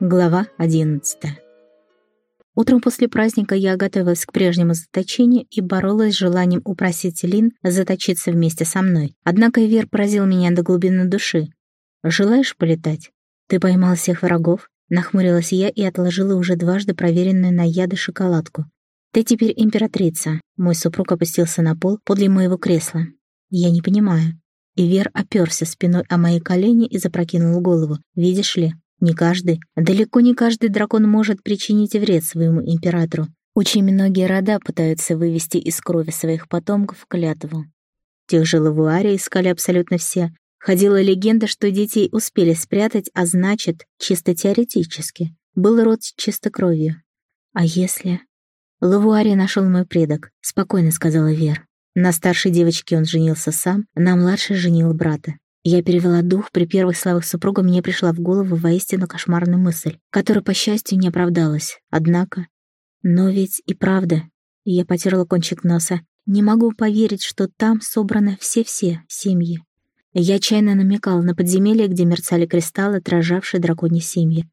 Глава 11 Утром после праздника я готовилась к прежнему заточению и боролась с желанием упросить Лин заточиться вместе со мной. Однако Вер поразил меня до глубины души. «Желаешь полетать? Ты поймал всех врагов?» Нахмурилась я и отложила уже дважды проверенную на яды шоколадку. «Ты теперь императрица». Мой супруг опустился на пол подле моего кресла. «Я не понимаю». И Вер оперся спиной о мои колени и запрокинул голову. «Видишь ли, не каждый, далеко не каждый дракон может причинить вред своему императору. Очень многие рода пытаются вывести из крови своих потомков клятву. Тех же лавуари искали абсолютно все. Ходила легенда, что детей успели спрятать, а значит, чисто теоретически, был род чистокровью. А если... Лавуари нашел мой предок, спокойно сказала Вер. На старшей девочке он женился сам, на младшей женил брата. Я перевела дух, при первых словах супруга мне пришла в голову воистину кошмарная мысль, которая, по счастью, не оправдалась. Однако... Но ведь и правда. Я потерла кончик носа. Не могу поверить, что там собраны все-все семьи. Я отчаянно намекала на подземелье, где мерцали кристаллы, отражавшие драконьи семьи.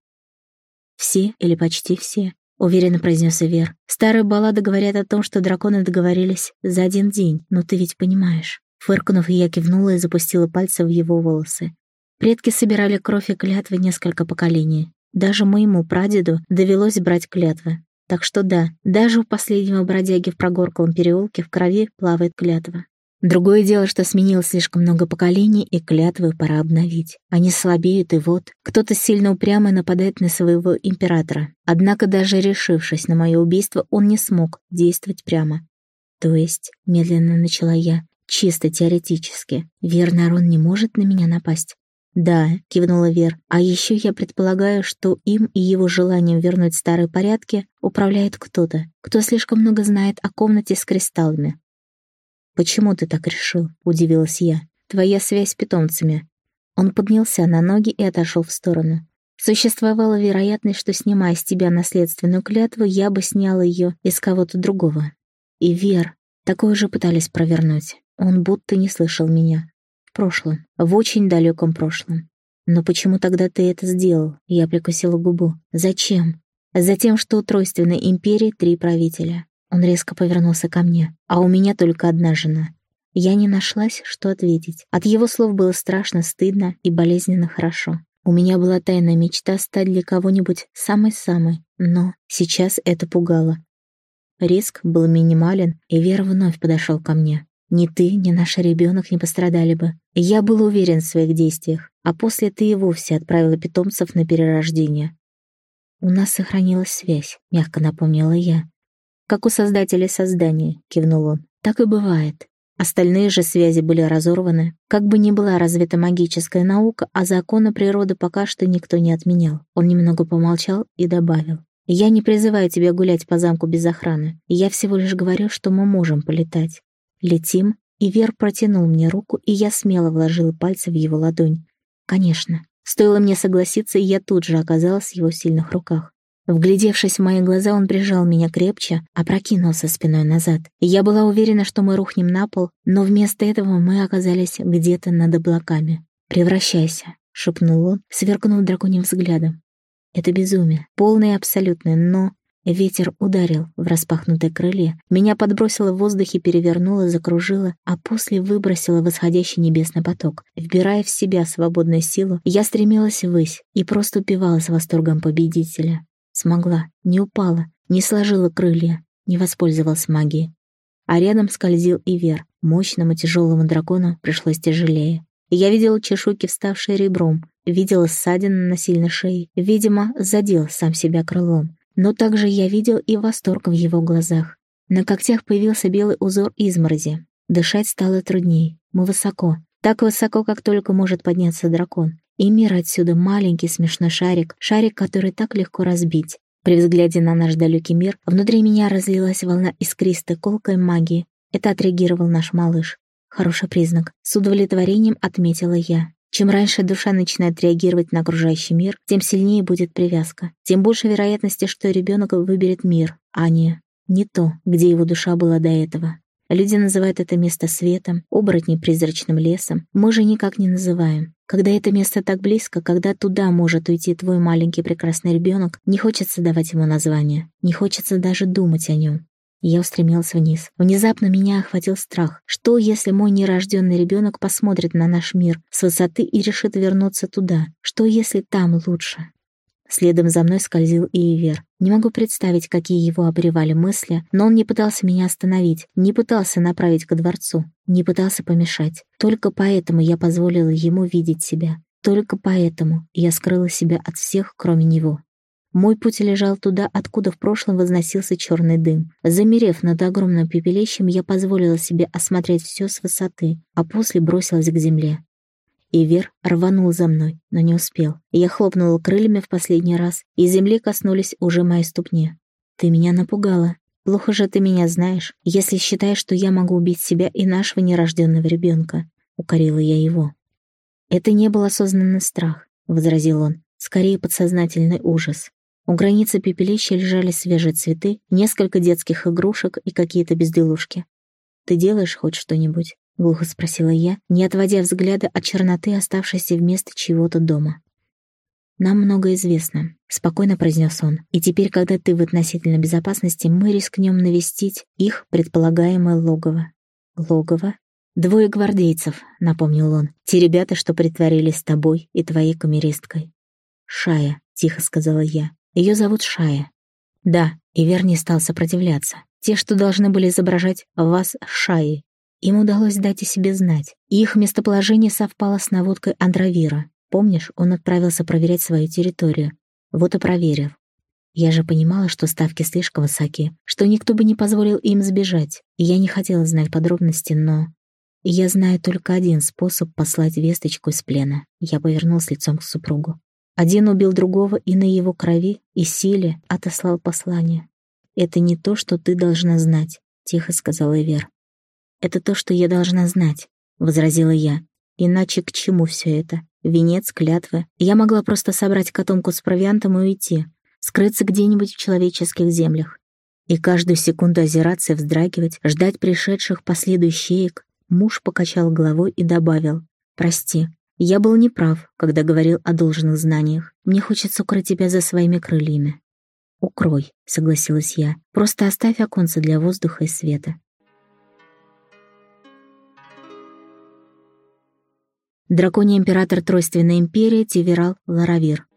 «Все или почти все», — уверенно произнес Вер. «Старые баллады говорят о том, что драконы договорились за один день, но ты ведь понимаешь». Фыркнув, я кивнула и запустила пальцы в его волосы. Предки собирали кровь и клятвы несколько поколений. Даже моему прадеду довелось брать клятвы. Так что да, даже у последнего бродяги в прогорклом переулке в крови плавает клятва. Другое дело, что сменилось слишком много поколений, и клятвы пора обновить. Они слабеют, и вот кто-то сильно упрямо нападает на своего императора. Однако даже решившись на мое убийство, он не смог действовать прямо. То есть, медленно начала я, Чисто теоретически. Верно, Арон не может на меня напасть. «Да», — кивнула Вер, «а еще я предполагаю, что им и его желанием вернуть старые порядки управляет кто-то, кто слишком много знает о комнате с кристаллами». «Почему ты так решил?» — удивилась я. «Твоя связь с питомцами». Он поднялся на ноги и отошел в сторону. Существовала вероятность, что, снимая с тебя наследственную клятву, я бы сняла ее из кого-то другого. И Вер, такое же пытались провернуть. Он будто не слышал меня. В прошлом, в очень далеком прошлом. Но почему тогда ты это сделал? Я прикусила губу. Зачем? Затем, что у тройственной империи три правителя. Он резко повернулся ко мне. А у меня только одна жена. Я не нашлась, что ответить. От его слов было страшно, стыдно и болезненно хорошо. У меня была тайная мечта стать для кого-нибудь самой-самой, но сейчас это пугало. Риск был минимален, и Вера вновь подошел ко мне. Ни ты, ни наш ребенок не пострадали бы. Я был уверен в своих действиях, а после ты и вовсе отправила питомцев на перерождение. У нас сохранилась связь, мягко напомнила я. Как у создателей создания, кивнул он. Так и бывает. Остальные же связи были разорваны. Как бы ни была развита магическая наука, а законы природы пока что никто не отменял. Он немного помолчал и добавил. «Я не призываю тебя гулять по замку без охраны. Я всего лишь говорю, что мы можем полетать. Летим, и Вер протянул мне руку, и я смело вложила пальцы в его ладонь. Конечно, стоило мне согласиться, и я тут же оказалась в его сильных руках. Вглядевшись в мои глаза, он прижал меня крепче, опрокинулся спиной назад. Я была уверена, что мы рухнем на пол, но вместо этого мы оказались где-то над облаками. «Превращайся», — шепнул он, сверкнув драконьим взглядом. Это безумие, полное и абсолютное, но Ветер ударил в распахнутые крылья, меня подбросило в воздухе, перевернуло, закружило, а после выбросило в исходящий небесный поток. Вбирая в себя свободную силу, я стремилась ввысь и просто упивалась восторгом победителя. Смогла, не упала, не сложила крылья, не воспользовалась магией. А рядом скользил и Вер. Мощному тяжелому дракону пришлось тяжелее. Я видела чешуйки, вставшие ребром, видела ссадины на сильной шее, видимо, задел сам себя крылом. Но также я видел и восторг в его глазах. На когтях появился белый узор изморози. Дышать стало трудней. Мы высоко. Так высоко, как только может подняться дракон. И мир отсюда маленький смешной шарик, шарик, который так легко разбить. При взгляде на наш далекий мир внутри меня разлилась волна искристой колкой магии. Это отреагировал наш малыш. Хороший признак. С удовлетворением отметила я. Чем раньше душа начинает реагировать на окружающий мир, тем сильнее будет привязка, тем больше вероятности, что ребенок выберет мир, а не не то, где его душа была до этого. Люди называют это место светом, оборотни призрачным лесом. Мы же никак не называем. Когда это место так близко, когда туда может уйти твой маленький прекрасный ребенок, не хочется давать ему название, не хочется даже думать о нем. Я устремился вниз. Внезапно меня охватил страх. Что, если мой нерожденный ребенок посмотрит на наш мир с высоты и решит вернуться туда? Что, если там лучше? Следом за мной скользил и Ивер. Не могу представить, какие его обревали мысли, но он не пытался меня остановить, не пытался направить ко дворцу, не пытался помешать. Только поэтому я позволила ему видеть себя. Только поэтому я скрыла себя от всех, кроме него. Мой путь лежал туда, откуда в прошлом возносился черный дым. Замерев над огромным пепелищем, я позволила себе осмотреть все с высоты, а после бросилась к земле. Ивер рванул за мной, но не успел. Я хлопнула крыльями в последний раз, и земли коснулись уже моей ступни. «Ты меня напугала. Плохо же ты меня знаешь, если считаешь, что я могу убить себя и нашего нерожденного ребенка», — укорила я его. «Это не был осознанный страх», — возразил он, — «скорее подсознательный ужас. У границы пепелища лежали свежие цветы, несколько детских игрушек и какие-то безделушки. Ты делаешь хоть что-нибудь?» — глухо спросила я, не отводя взгляда от черноты, оставшейся вместо чего-то дома. «Нам много известно», — спокойно произнес он. «И теперь, когда ты в относительной безопасности, мы рискнем навестить их предполагаемое логово». «Логово?» «Двое гвардейцев», — напомнил он. «Те ребята, что притворились с тобой и твоей камеристкой». «Шая», — тихо сказала я. «Ее зовут Шая». «Да», и Вер не стал сопротивляться. «Те, что должны были изображать вас Шаей, им удалось дать о себе знать, их местоположение совпало с наводкой Андравира. Помнишь, он отправился проверять свою территорию. Вот и проверил. Я же понимала, что ставки слишком высоки, что никто бы не позволил им сбежать, я не хотела знать подробности, но... Я знаю только один способ послать весточку из плена. Я повернулась лицом к супругу. Один убил другого и на его крови и силе отослал послание. «Это не то, что ты должна знать», — тихо сказала Эвер. «Это то, что я должна знать», — возразила я. «Иначе к чему все это? Венец, клятвы. Я могла просто собрать котомку с провиантом и уйти, скрыться где-нибудь в человеческих землях. И каждую секунду озираться и вздрагивать, ждать пришедших последующих. Муж покачал головой и добавил. «Прости, я был неправ, когда говорил о должных знаниях. Мне хочется укрыть тебя за своими крыльями». «Укрой», — согласилась я. «Просто оставь оконце для воздуха и света. Драконий император Тройственной империи Тиверал Ларавир.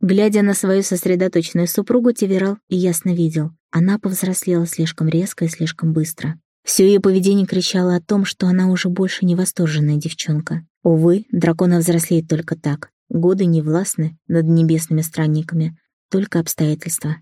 Глядя на свою сосредоточенную супругу, Тиверал ясно видел. Она повзрослела слишком резко и слишком быстро. Все ее поведение кричало о том, что она уже больше не восторженная девчонка. Увы, дракона взрослеет только так. Годы не властны над небесными странниками, только обстоятельства.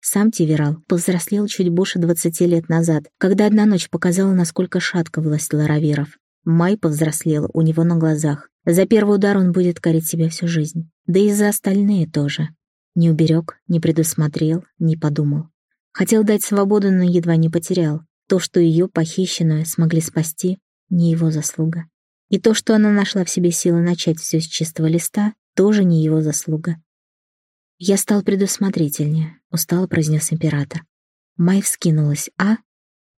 Сам Тиверал повзрослел чуть больше двадцати лет назад, когда одна ночь показала, насколько шатка власть ларавиров. Май повзрослел у него на глазах. За первый удар он будет корить себя всю жизнь. Да и за остальные тоже. Не уберег, не предусмотрел, не подумал. Хотел дать свободу, но едва не потерял. То, что ее, похищенную, смогли спасти, не его заслуга. И то, что она нашла в себе силы начать все с чистого листа, тоже не его заслуга. «Я стал предусмотрительнее», — устало произнес император. Май вскинулась. «А?»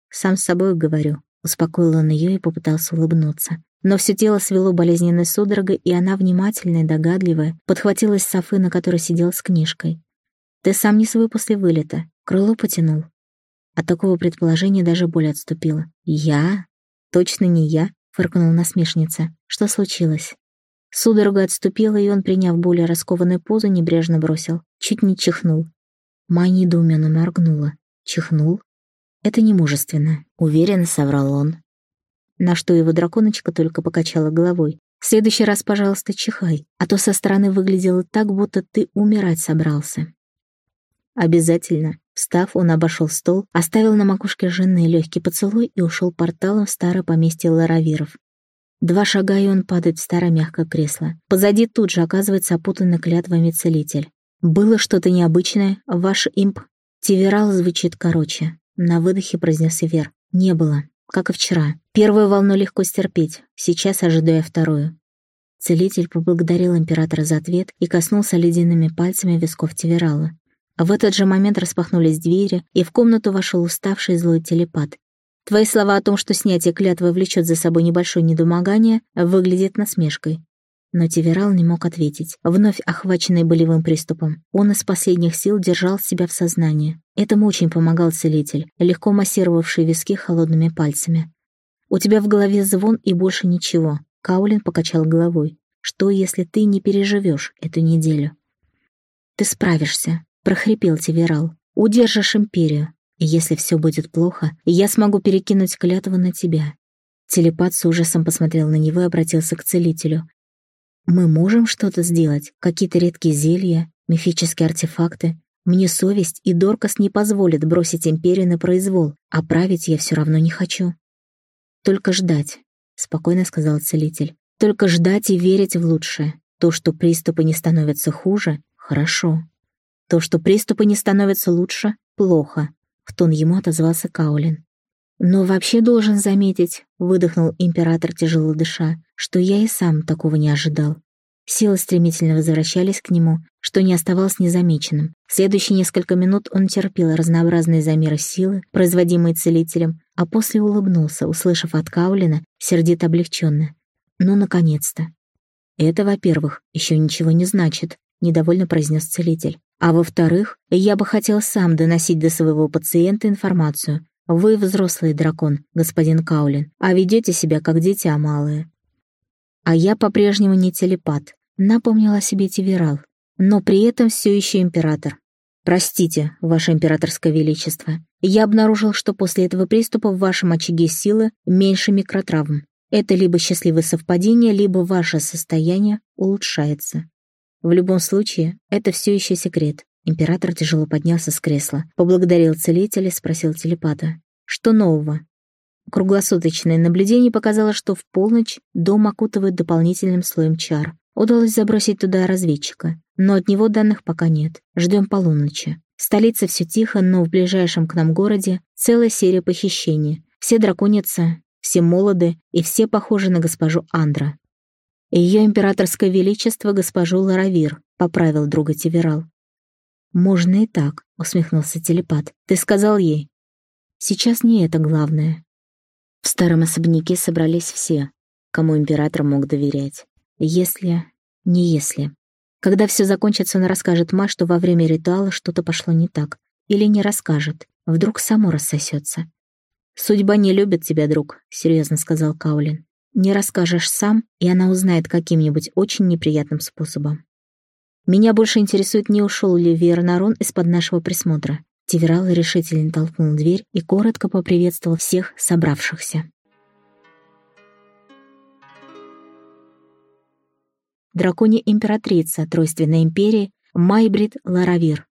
«Сам с собой говорю», — успокоил он ее и попытался улыбнуться. Но все тело свело болезненной судорогой, и она, внимательная, догадливая, подхватилась с софы, на которой сидел с книжкой. «Ты сам не свой после вылета. Крыло потянул». От такого предположения даже боль отступила. «Я? Точно не я?» — фыркнула насмешница. «Что случилось?» Судорога отступила, и он, приняв более раскованную позу, небрежно бросил. Чуть не чихнул. Май недоуменно моргнула. Чихнул? Это не мужественно, уверенно соврал он. На что его драконочка только покачала головой. В следующий раз, пожалуйста, чихай, а то со стороны выглядело так, будто ты умирать собрался. Обязательно. Встав, он обошел стол, оставил на макушке жены легкий поцелуй и ушел порталом в старое поместье ларавиров. Два шага, и он падает в старое мягкое кресло. Позади тут же оказывается опутанный клятвами целитель. «Было что-то необычное, ваш имп...» Тиверал звучит короче. На выдохе произнес Ивер. «Не было. Как и вчера. Первую волну легко стерпеть. Сейчас ожидаю вторую». Целитель поблагодарил императора за ответ и коснулся ледяными пальцами висков Тиверала. В этот же момент распахнулись двери, и в комнату вошел уставший злой телепат. Твои слова о том, что снятие клятвы влечет за собой небольшое недомогание, выглядит насмешкой. Но Тиверал не мог ответить, вновь охваченный болевым приступом. Он из последних сил держал себя в сознании. Этому очень помогал целитель, легко массировавший виски холодными пальцами. «У тебя в голове звон и больше ничего», — Каулин покачал головой. «Что, если ты не переживешь эту неделю?» «Ты справишься», — прохрипел Тиверал. «Удержишь империю. И если все будет плохо, я смогу перекинуть клятву на тебя». Телепат с ужасом посмотрел на него и обратился к целителю. «Мы можем что-то сделать? Какие-то редкие зелья, мифические артефакты? Мне совесть и Доркас не позволят бросить империю на произвол, а править я все равно не хочу». «Только ждать», — спокойно сказал целитель. «Только ждать и верить в лучшее. То, что приступы не становятся хуже, хорошо. То, что приступы не становятся лучше, плохо», — в тон ему отозвался Каулин. «Но вообще должен заметить», — выдохнул император, тяжело дыша, «что я и сам такого не ожидал. Силы стремительно возвращались к нему, что не оставалось незамеченным. Следующие несколько минут он терпел разнообразные замеры силы, производимые целителем, а после улыбнулся, услышав от Каулина, сердито облегченно. «Ну, наконец-то!» «Это, во-первых, еще ничего не значит», — недовольно произнес целитель. «А во-вторых, я бы хотел сам доносить до своего пациента информацию. Вы взрослый дракон, господин Каулин, а ведете себя как дитя малое. А я по-прежнему не телепат, напомнила себе Тиверал, но при этом все еще император. Простите, ваше императорское величество, я обнаружил, что после этого приступа в вашем очаге силы меньше микротравм. Это либо счастливое совпадение, либо ваше состояние улучшается. В любом случае, это все еще секрет. Император тяжело поднялся с кресла, поблагодарил целителя, спросил телепата. «Что нового?» Круглосуточное наблюдение показало, что в полночь дом окутывает дополнительным слоем чар. Удалось забросить туда разведчика, но от него данных пока нет. Ждем полуночи. В столице все тихо, но в ближайшем к нам городе целая серия похищений. Все драконицы, все молоды и все похожи на госпожу Андра. Ее императорское величество госпожу Ларавир, поправил друга Тиверал. «Можно и так», — усмехнулся телепат. «Ты сказал ей?» «Сейчас не это главное. В старом особняке собрались все, кому император мог доверять. Если... не если. Когда все закончится, он расскажет Ма, что во время ритуала что-то пошло не так. Или не расскажет. Вдруг само рассосется. «Судьба не любит тебя, друг», — серьезно сказал Каулин. «Не расскажешь сам, и она узнает каким-нибудь очень неприятным способом». «Меня больше интересует, не ушел ли Вернарон из-под нашего присмотра. Тиверал решительно толкнул дверь и коротко поприветствовал всех собравшихся. Дракония императрица Тройственной империи Майбрид Ларавир.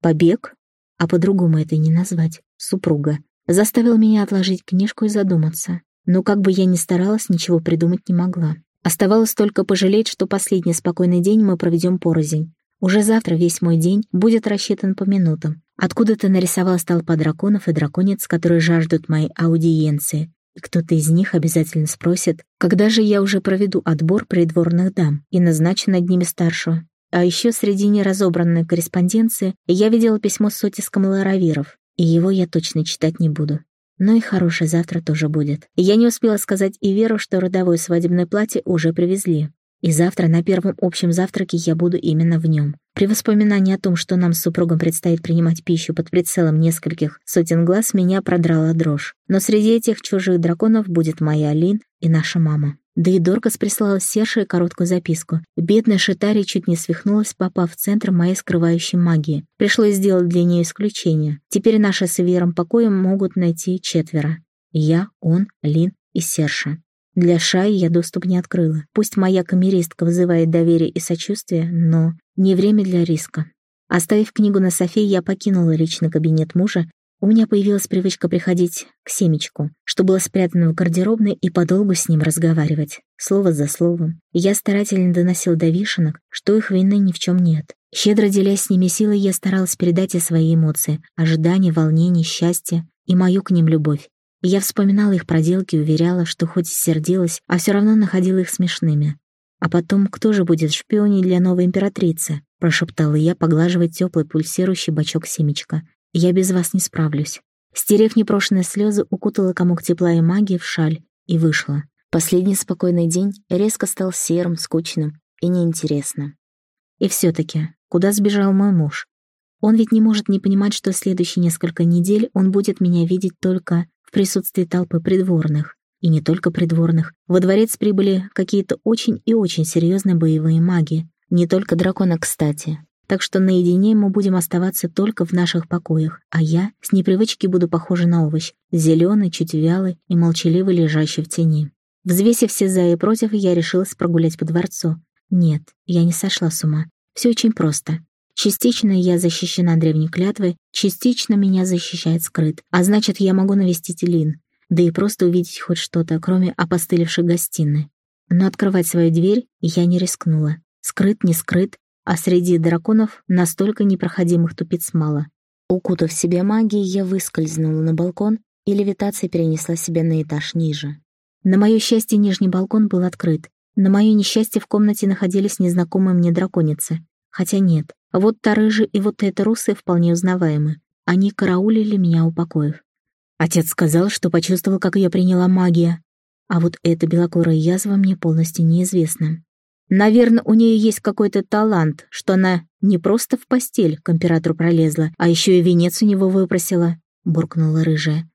Побег, а по-другому это не назвать, супруга, заставил меня отложить книжку и задуматься. Но как бы я ни старалась, ничего придумать не могла. Оставалось только пожалеть, что последний спокойный день мы проведем порознь. Уже завтра весь мой день будет рассчитан по минутам. Откуда-то нарисовалась толпа драконов и драконец, которые жаждут моей аудиенции. И кто-то из них обязательно спросит, когда же я уже проведу отбор придворных дам и назначу над ними старшую. А еще среди неразобранной корреспонденции я видела письмо с оттиском ларавиров, и его я точно читать не буду. Но и хорошее завтра тоже будет. Я не успела сказать и Веру, что родовое свадебное платье уже привезли. И завтра на первом общем завтраке я буду именно в нем. При воспоминании о том, что нам с супругом предстоит принимать пищу под прицелом нескольких сотен глаз, меня продрала дрожь. Но среди этих чужих драконов будет моя Алин и наша мама. Да и Доркас прислала Серше короткую записку. Бедная Шитари чуть не свихнулась, попав в центр моей скрывающей магии. Пришлось сделать для нее исключение. Теперь наши с Вером покоем могут найти четверо. Я, он, Лин и Серша. Для Шаи я доступ не открыла. Пусть моя камеристка вызывает доверие и сочувствие, но не время для риска. Оставив книгу на софе, я покинула личный кабинет мужа у меня появилась привычка приходить к семечку, что было спрятано в гардеробной, и подолгу с ним разговаривать, слово за словом. Я старательно доносил до вишенок, что их вины ни в чем нет. Щедро делясь с ними силой, я старалась передать и свои эмоции, ожидания, волнение, счастье и мою к ним любовь. Я вспоминала их проделки, уверяла, что хоть и сердилась, а все равно находила их смешными. А потом, кто же будет шпионить для новой императрицы? Прошептала я, поглаживая теплый пульсирующий бачок семечка. Я без вас не справлюсь. Стерев непрошенные слезы, укутала комок тепла и магии в шаль и вышла. Последний спокойный день резко стал серым, скучным и неинтересным. И все таки куда сбежал мой муж? Он ведь не может не понимать, что следующие несколько недель он будет меня видеть только в присутствии толпы придворных. И не только придворных. Во дворец прибыли какие-то очень и очень серьезные боевые маги. Не только дракона, кстати. Так что наедине мы будем оставаться только в наших покоях, а я с непривычки буду похожа на овощ, зеленый, чуть вялый и молчаливо лежащий в тени. Взвесив все за и против, я решилась прогулять по дворцу. Нет, я не сошла с ума. Все очень просто. Частично я защищена древней клятвой, частично меня защищает скрыт, а значит, я могу навестить Лин, да и просто увидеть хоть что-то, кроме опостылевшей гостиной. Но открывать свою дверь я не рискнула. Скрыт, не скрыт, а среди драконов настолько непроходимых тупиц мало. Укутав себе магией, я выскользнула на балкон, и левитация перенесла себя на этаж ниже. На мое счастье, нижний балкон был открыт. На мое несчастье в комнате находились незнакомые мне драконицы. Хотя нет, вот та рыжая и вот эта русая вполне узнаваемы. Они караулили меня у покоев. Отец сказал, что почувствовал, как я приняла магия. А вот эта белокурая язва мне полностью неизвестна. Наверное, у нее есть какой-то талант, что она не просто в постель к императору пролезла, а еще и венец у него выпросила, буркнула рыжая.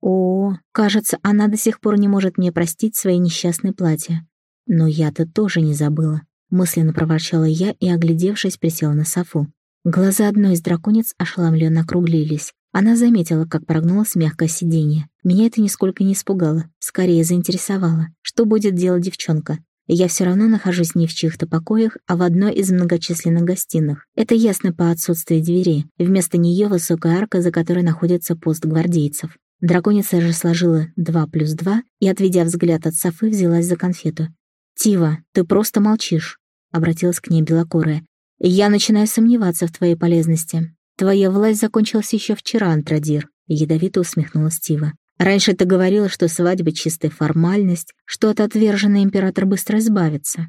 О, кажется, она до сих пор не может мне простить свои несчастные платья. Но я-то тоже не забыла. Мысленно проворчала я и, оглядевшись, присела на софу. Глаза одной из драконец ошеломленно округлились. Она заметила, как прогнулось мягкое сиденье. Меня это нисколько не испугало, скорее заинтересовало. Что будет делать девчонка? Я все равно нахожусь не в чьих-то покоях, а в одной из многочисленных гостиных. Это ясно по отсутствию двери. Вместо нее высокая арка, за которой находится пост гвардейцев. Драконица же сложила два плюс два и, отведя взгляд от Софы, взялась за конфету. «Тива, ты просто молчишь», — обратилась к ней белокорая. «Я начинаю сомневаться в твоей полезности. «Твоя власть закончилась еще вчера, Антрадир», — ядовито усмехнулась Стива. «Раньше ты говорила, что свадьба — чистая формальность, что от отверженной император быстро избавится».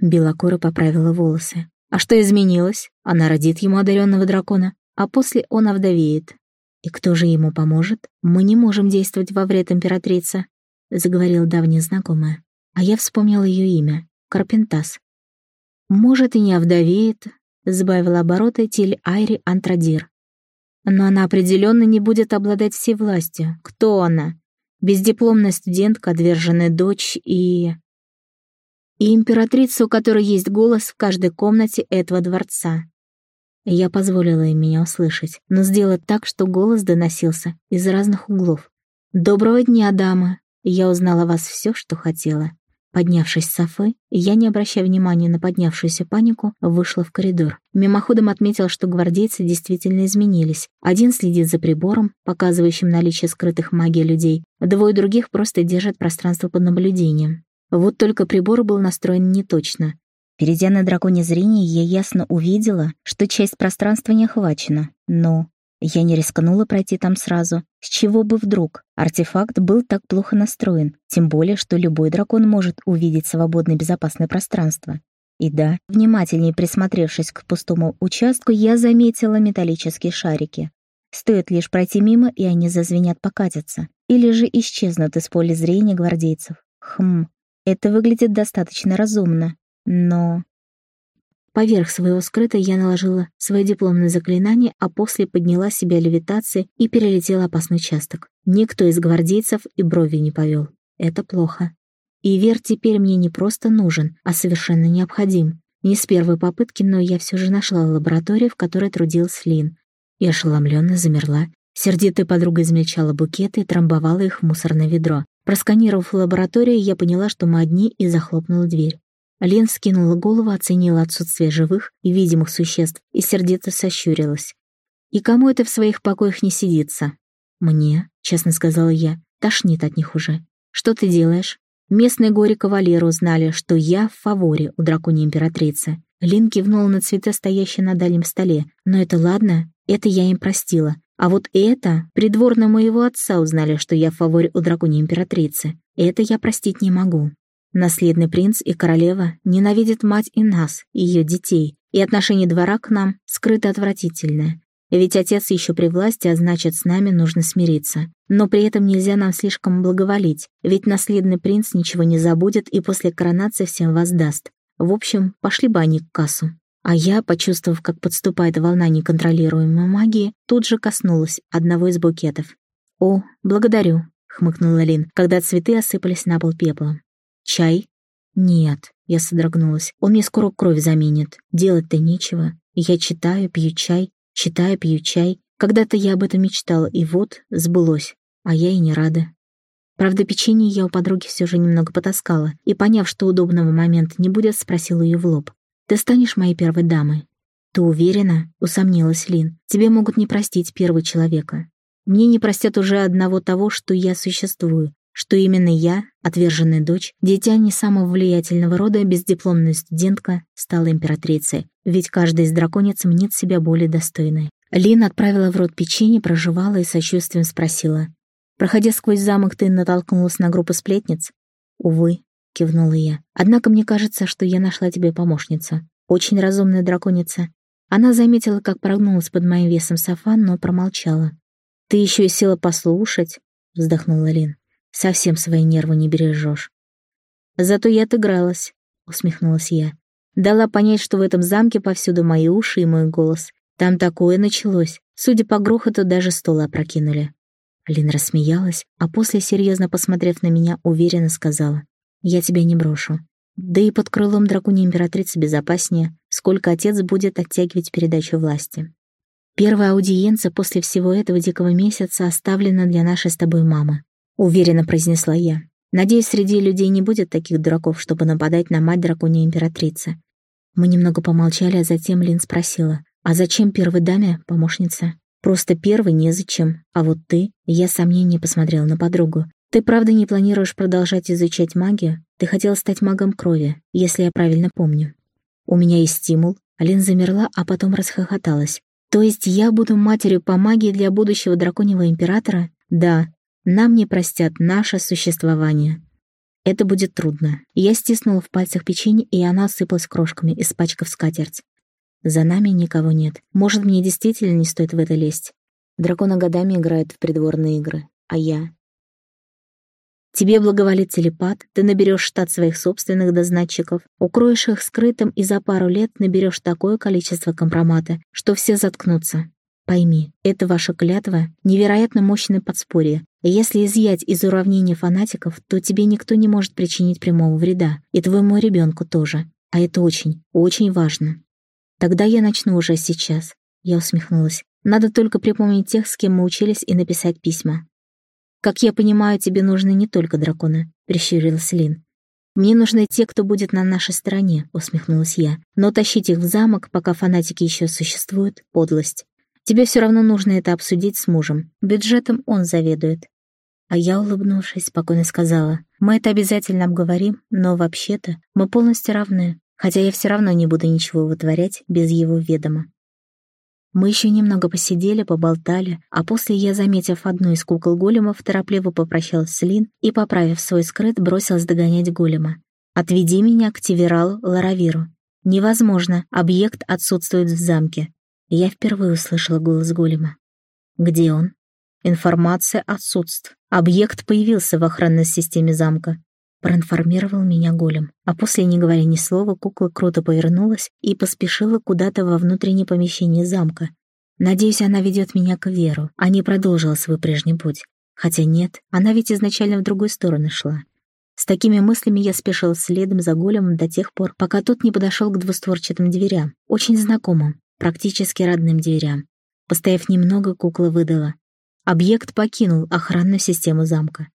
Белокора поправила волосы. «А что изменилось? Она родит ему одаренного дракона, а после он овдовеет. И кто же ему поможет? Мы не можем действовать во вред императрицы», — заговорила давняя знакомая. А я вспомнила ее имя — Карпентас. «Может, и не овдовеет, Сбавила обороты Тиль Айри Антрадир. Но она определенно не будет обладать всей властью. Кто она? Бездипломная студентка, отверженная дочь и... И императрица, у которой есть голос в каждой комнате этого дворца. Я позволила им меня услышать, но сделать так, что голос доносился из разных углов. «Доброго дня, дамы! Я узнала вас все, что хотела. Поднявшись с софы, я, не обращая внимания на поднявшуюся панику, вышла в коридор. Мимоходом отметил, что гвардейцы действительно изменились. Один следит за прибором, показывающим наличие скрытых магий людей, двое других просто держат пространство под наблюдением. Вот только прибор был настроен неточно. Перейдя на драконе зрение, я ясно увидела, что часть пространства не охвачена, но я не рискнула пройти там сразу. С чего бы вдруг? Артефакт был так плохо настроен, тем более, что любой дракон может увидеть свободное безопасное пространство. И да, внимательнее присмотревшись к пустому участку, я заметила металлические шарики. Стоит лишь пройти мимо, и они зазвенят покатятся. Или же исчезнут из поля зрения гвардейцев. Хм, это выглядит достаточно разумно. Но Поверх своего скрыта я наложила свое дипломное заклинание, а после подняла себя левитацией и перелетела опасный участок. Никто из гвардейцев и брови не повел. Это плохо. И Вер теперь мне не просто нужен, а совершенно необходим. Не с первой попытки, но я все же нашла лабораторию, в которой трудился Лин. И ошеломленно замерла. Сердитая подруга измельчала букеты и трамбовала их в мусорное ведро. Просканировав лабораторию, я поняла, что мы одни, и захлопнула дверь. Лен скинула голову, оценила отсутствие живых и видимых существ и сердито сощурилась. «И кому это в своих покоях не сидится?» «Мне», — честно сказала я, — «тошнит от них уже. Что ты делаешь?» Местные горе-кавалеры узнали, что я в фаворе у драконьей императрицы. Лин кивнула на цветы, стоящие на дальнем столе. «Но это ладно, это я им простила. А вот это, придворные моего отца узнали, что я в фаворе у драконьей императрицы. Это я простить не могу». Наследный принц и королева ненавидят мать и нас, ее детей, и отношение двора к нам скрыто отвратительное. Ведь отец еще при власти, а значит, с нами нужно смириться. Но при этом нельзя нам слишком благоволить, ведь наследный принц ничего не забудет и после коронации всем воздаст. В общем, пошли бы они к кассу. А я, почувствовав, как подступает волна неконтролируемой магии, тут же коснулась одного из букетов. «О, благодарю», — хмыкнула Лин, когда цветы осыпались на пол пеплом. «Чай?» «Нет», — я содрогнулась, — «он мне скоро кровь заменит. Делать-то нечего. Я читаю, пью чай, читаю, пью чай. Когда-то я об этом мечтала, и вот, сбылось. А я и не рада». Правда, печенье я у подруги все же немного потаскала, и, поняв, что удобного момента не будет, спросила ее в лоб. Ты станешь моей первой дамой?» «Ты уверена?» — усомнилась Лин. «Тебе могут не простить первого человека. Мне не простят уже одного того, что я существую, что именно я, отверженная дочь, дитя не самого влиятельного рода, бездипломная студентка, стала императрицей, ведь каждая из драконец мнит себя более достойной. Лин отправила в рот печенье, проживала и сочувствием спросила. «Проходя сквозь замок, ты натолкнулась на группу сплетниц?» «Увы, — кивнула я. «Однако мне кажется, что я нашла тебе помощницу. Очень разумная драконица». Она заметила, как прогнулась под моим весом софа, но промолчала. «Ты еще и села послушать?» — вздохнула Лин. «Совсем свои нервы не бережешь». «Зато я отыгралась», — усмехнулась я. «Дала понять, что в этом замке повсюду мои уши и мой голос. Там такое началось. Судя по грохоту, даже стол опрокинули». Лин рассмеялась, а после, серьезно посмотрев на меня, уверенно сказала. Я тебя не брошу. Да и под крылом драконьей императрицы безопаснее, сколько отец будет оттягивать передачу власти. Первая аудиенция после всего этого дикого месяца оставлена для нашей с тобой мамы, уверенно произнесла я. Надеюсь, среди людей не будет таких дураков, чтобы нападать на мать драконьей императрицы. Мы немного помолчали, а затем Лин спросила, «А зачем первой даме помощница?» «Просто первой незачем, а вот ты...» Я с сомнением посмотрела на подругу. Ты правда не планируешь продолжать изучать магию? Ты хотела стать магом крови, если я правильно помню. У меня есть стимул. Алин замерла, а потом расхохоталась. То есть я буду матерью по магии для будущего драконьего императора? Да, нам не простят наше существование. Это будет трудно. Я стиснула в пальцах печенье, и она осыпалась крошками, испачкав скатерть. За нами никого нет. Может, мне действительно не стоит в это лезть? Дракона годами играет в придворные игры, а я Тебе благоволит телепат, ты наберешь штат своих собственных дознатчиков, укроешь их скрытым и за пару лет наберешь такое количество компромата, что все заткнутся. Пойми, это ваша клятва — невероятно мощное подспорье. Если изъять из уравнения фанатиков, то тебе никто не может причинить прямого вреда, и твоему ребенку тоже. А это очень, очень важно. Тогда я начну уже сейчас. Я усмехнулась. Надо только припомнить тех, с кем мы учились, и написать письма. «Как я понимаю, тебе нужны не только драконы», — прищурилась Лин. «Мне нужны те, кто будет на нашей стороне», — усмехнулась я. «Но тащить их в замок, пока фанатики еще существуют, — подлость. Тебе все равно нужно это обсудить с мужем. Бюджетом он заведует». А я, улыбнувшись, спокойно сказала, «Мы это обязательно обговорим, но вообще-то мы полностью равны, хотя я все равно не буду ничего вытворять без его ведома». Мы еще немного посидели, поболтали, а после я, заметив одну из кукол големов, торопливо попрощалась с Лин и, поправив свой скрыт, бросилась догонять голема. «Отведи меня к Тивералу Ларавиру. Невозможно, объект отсутствует в замке». Я впервые услышала голос голема. «Где он?» «Информация отсутствует. Объект появился в охранной системе замка. Проинформировал меня голем, а после, не говоря ни слова, кукла круто повернулась и поспешила куда-то во внутреннее помещение замка. Надеюсь, она ведет меня к Веру, а не продолжила свой прежний путь. Хотя нет, она ведь изначально в другую сторону шла. С такими мыслями я спешил следом за големом до тех пор, пока тот не подошел к двустворчатым дверям, очень знакомым, практически родным дверям. Постояв немного, кукла выдала. Объект покинул охранную систему замка.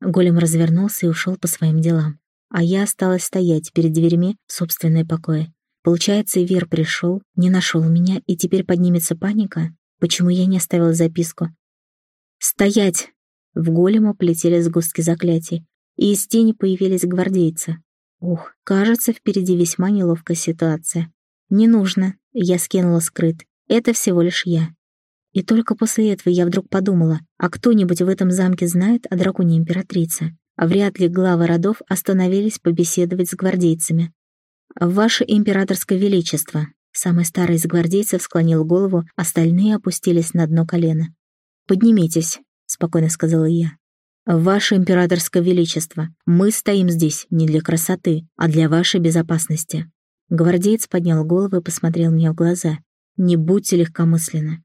Голем развернулся и ушел по своим делам. А я осталась стоять перед дверьми в собственное покое. Получается, Вер пришел, не нашел меня, и теперь поднимется паника? Почему я не оставила записку? «Стоять!» В голема полетели сгустки заклятий, и из тени появились гвардейцы. Ух, кажется, впереди весьма неловкая ситуация. «Не нужно», — я скинула скрыт. «Это всего лишь я. И только после этого я вдруг подумала, а кто-нибудь в этом замке знает о драконе императрице? а вряд ли главы родов остановились побеседовать с гвардейцами. «Ваше императорское величество», самый старый из гвардейцев склонил голову, остальные опустились на дно колено. «Поднимитесь», — спокойно сказала я. «Ваше императорское величество, мы стоим здесь не для красоты, а для вашей безопасности». Гвардеец поднял голову и посмотрел мне в глаза. «Не будьте легкомысленны.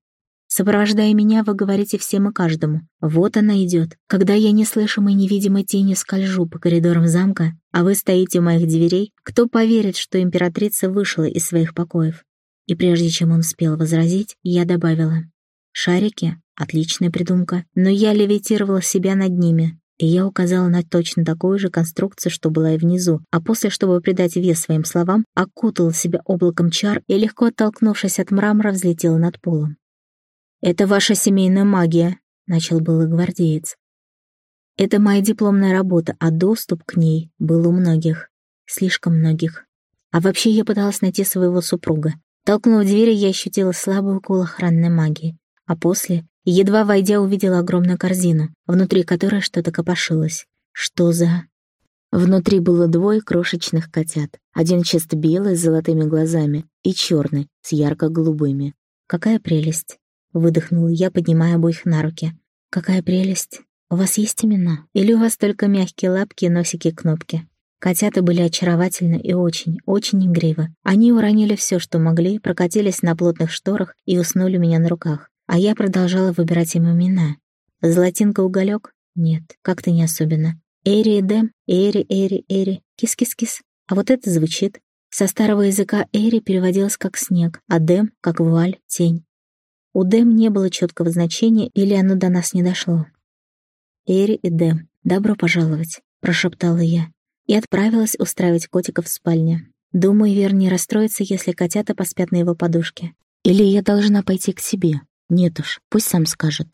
Сопровождая меня, вы говорите всем и каждому. Вот она идет. Когда я неслышимой невидимой тенью скольжу по коридорам замка, а вы стоите у моих дверей, кто поверит, что императрица вышла из своих покоев? И прежде чем он успел возразить, я добавила. Шарики — отличная придумка, но я левитировала себя над ними, и я указала на точно такую же конструкцию, что была и внизу, а после, чтобы придать вес своим словам, окутала себя облаком чар и, легко оттолкнувшись от мрамора, взлетела над полом. «Это ваша семейная магия», — начал был гвардеец. «Это моя дипломная работа, а доступ к ней был у многих. Слишком многих. А вообще я пыталась найти своего супруга. Толкнув дверь, я ощутила слабый укол охранной магии. А после, едва войдя, увидела огромную корзину, внутри которой что-то копошилось. Что за... Внутри было двое крошечных котят. Один чисто белый с золотыми глазами и черный с ярко-голубыми. Какая прелесть. Выдохнула я, поднимая обоих на руки. «Какая прелесть! У вас есть имена? Или у вас только мягкие лапки и носики-кнопки?» Котята были очаровательны и очень, очень игривы. Они уронили все, что могли, прокатились на плотных шторах и уснули у меня на руках. А я продолжала выбирать им имена. Золотинка-уголек? Нет, как-то не особенно. Эри и Дэм, Эри, Эри, Эри, кис-кис-кис. А вот это звучит. Со старого языка Эри переводилось как снег, а Дэм — как вуаль, тень. У Дэм не было четкого значения, или оно до нас не дошло. «Эри и Дэм, добро пожаловать», — прошептала я, и отправилась устраивать котиков в спальне. Думаю, Вер не расстроится, если котята поспят на его подушке. Или я должна пойти к себе? Нет уж, пусть сам скажет.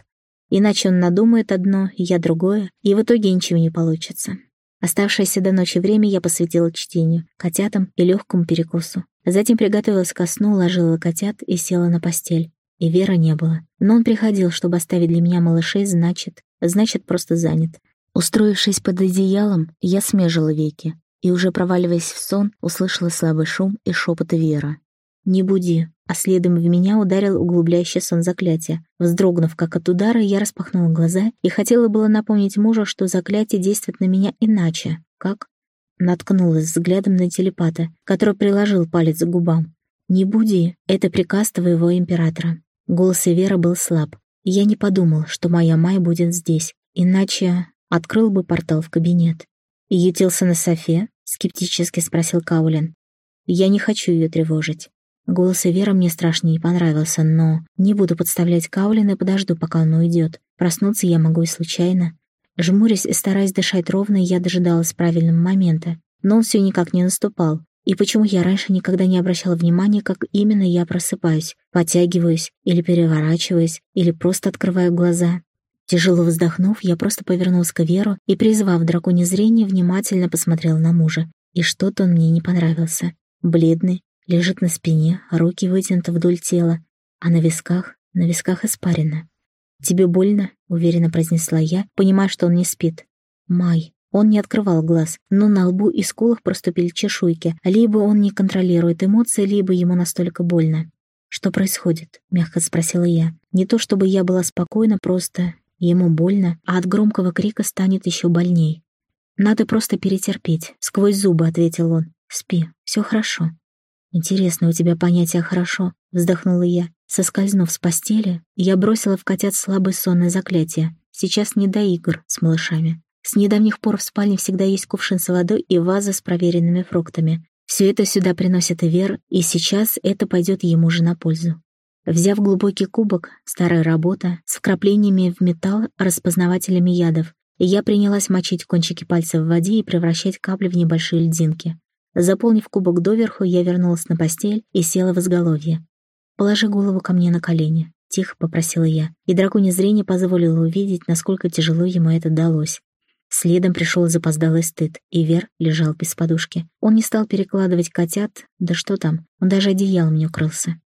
Иначе он надумает одно, я другое, и в итоге ничего не получится. Оставшееся до ночи время я посвятила чтению, котятам и легкому перекусу. Затем приготовилась ко сну, уложила котят и села на постель. И Вера не было. Но он приходил, чтобы оставить для меня малышей, значит, значит, просто занят. Устроившись под одеялом, я смежила веки и, уже проваливаясь в сон, услышала слабый шум и шепот Вера. «Не буди», а следом в меня ударил углубляющий сон заклятия. Вздрогнув как от удара, я распахнула глаза и хотела было напомнить мужу, что заклятие действует на меня иначе. Как? Наткнулась взглядом на телепата, который приложил палец к губам. «Не буди, это приказ твоего императора». Голос Вера был слаб. Я не подумал, что моя Май будет здесь, иначе открыл бы портал в кабинет. «И ютился на софе?» — скептически спросил Каулин. «Я не хочу ее тревожить». Голос Вера мне страшно не понравился, но не буду подставлять Каулина и подожду, пока он уйдет. Проснуться я могу и случайно. Жмурясь и стараясь дышать ровно, я дожидалась правильного момента. Но он все никак не наступал. И почему я раньше никогда не обращала внимания, как именно я просыпаюсь, подтягиваюсь или переворачиваюсь, или просто открываю глаза? Тяжело вздохнув, я просто повернулась к Веру и, призвав драконе зрение, внимательно посмотрела на мужа. И что-то он мне не понравился. Бледный, лежит на спине, руки вытянуты вдоль тела, а на висках, на висках испарено. «Тебе больно?» — уверенно произнесла я, понимая, что он не спит. «Май», он не открывал глаз, но на лбу и скулах проступили чешуйки. Либо он не контролирует эмоции, либо ему настолько больно. «Что происходит?» — мягко спросила я. Не то чтобы я была спокойна, просто ему больно, а от громкого крика станет еще больней. «Надо просто перетерпеть», — сквозь зубы ответил он. «Спи, все хорошо». «Интересно у тебя понятие «хорошо», — вздохнула я. Соскользнув с постели, я бросила в котят слабое сонное заклятие. Сейчас не до игр с малышами. С недавних пор в спальне всегда есть кувшин с водой и ваза с проверенными фруктами. Все это сюда приносит Вер, и сейчас это пойдет ему же на пользу. Взяв глубокий кубок, старая работа, с вкраплениями в металл распознавателями ядов, я принялась мочить кончики пальцев в воде и превращать капли в небольшие льдинки. Заполнив кубок доверху, я вернулась на постель и села в изголовье. «Положи голову ко мне на колени», — тихо попросила я, и драконе зрение позволило увидеть, насколько тяжело ему это далось. Следом пришел запоздалый стыд, и Вер лежал без подушки. Он не стал перекладывать котят, да что там, он даже одеялом не укрылся.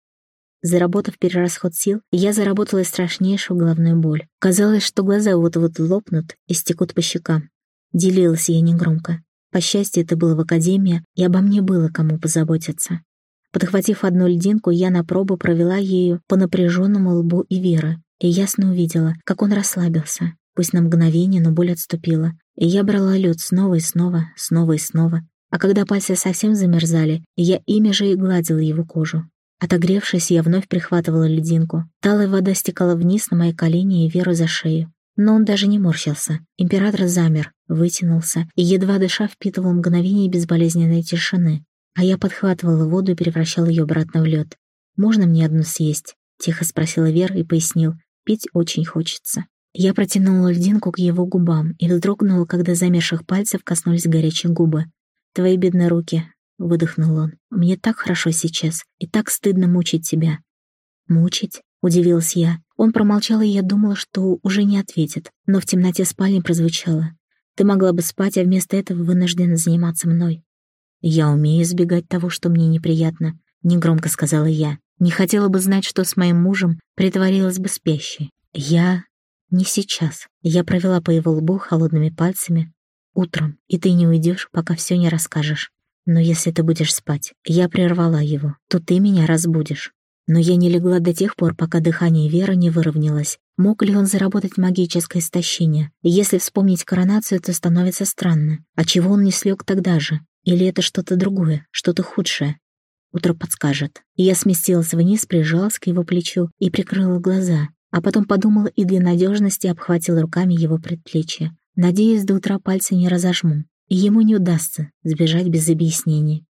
Заработав перерасход сил, я заработала страшнейшую головную боль. Казалось, что глаза вот-вот лопнут и стекут по щекам. Делилась я негромко. По счастью, это было в академии, и обо мне было кому позаботиться. Подхватив одну льдинку, я на пробу провела ею по напряженному лбу и Веры, и ясно увидела, как он расслабился. Пусть на мгновение, но боль отступила. И я брала лед снова и снова, снова и снова. А когда пальцы совсем замерзали, я ими же и гладила его кожу. Отогревшись, я вновь прихватывала лединку. Талая вода стекала вниз на мои колени и Веру за шею. Но он даже не морщился. Император замер, вытянулся и, едва дыша, впитывал мгновение безболезненной тишины. А я подхватывала воду и превращала ее обратно в лед. «Можно мне одну съесть?» — тихо спросила Вера и пояснил. «Пить очень хочется». Я протянула льдинку к его губам и вздрогнула, когда замерших пальцев коснулись горячие губы. «Твои бедные руки», — выдохнул он. «Мне так хорошо сейчас, и так стыдно мучить тебя». «Мучить?» — удивилась я. Он промолчал, и я думала, что уже не ответит, но в темноте спальни прозвучало. «Ты могла бы спать, а вместо этого вынуждена заниматься мной». «Я умею избегать того, что мне неприятно», — негромко сказала я. «Не хотела бы знать, что с моим мужем притворилась бы спящей. Я...» «Не сейчас». Я провела по его лбу холодными пальцами. «Утром, и ты не уйдешь, пока все не расскажешь. Но если ты будешь спать, я прервала его, то ты меня разбудишь». Но я не легла до тех пор, пока дыхание Веры не выровнялось. Мог ли он заработать магическое истощение? если вспомнить коронацию, то становится странно. А чего он не слег тогда же? Или это что-то другое, что-то худшее? Утро подскажет. я сместилась вниз, прижалась к его плечу и прикрыла глаза а потом подумала и для надежности обхватила руками его предплечье. Надеюсь, до утра пальцы не разожму, ему не удастся сбежать без объяснений.